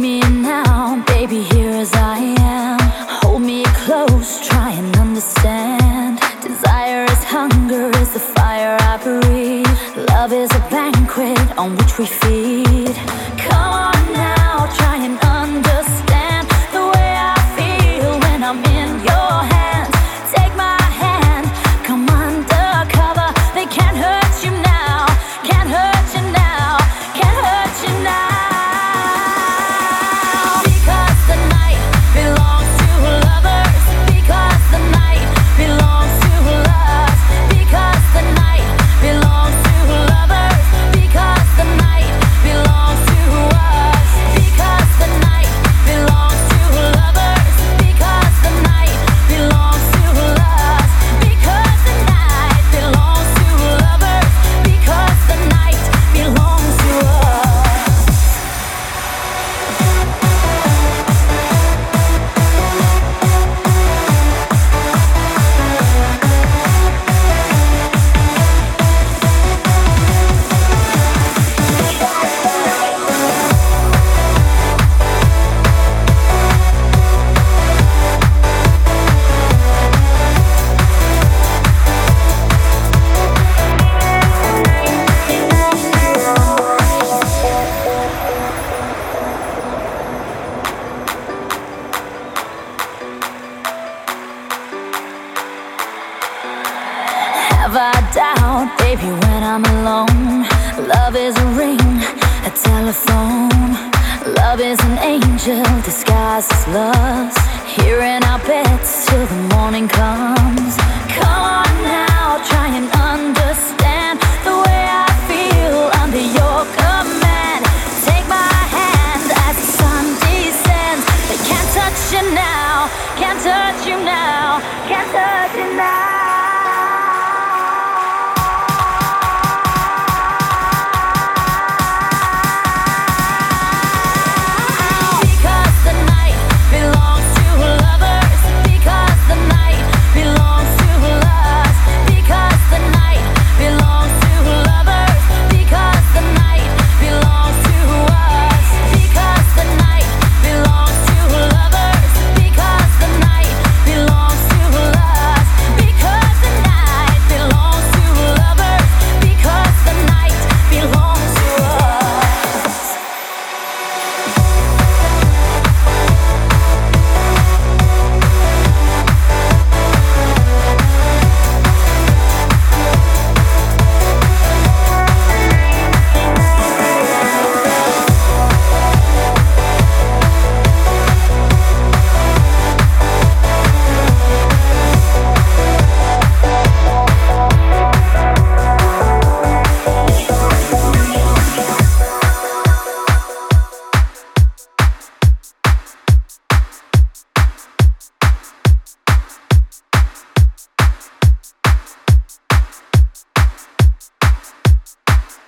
me now, baby, here as I am. Hold me close, try and understand. Desire is hunger, is the fire I breathe. Love is a banquet on which we feed. never doubt, baby, when I'm alone. Love is a ring, a telephone. Love is an angel disguised as lust. Here in our beds till the morning comes. Come on now, try and understand the way I feel under your command. Take my hand as the sun descends. They can't touch you now, can't touch you now, can't touch you now.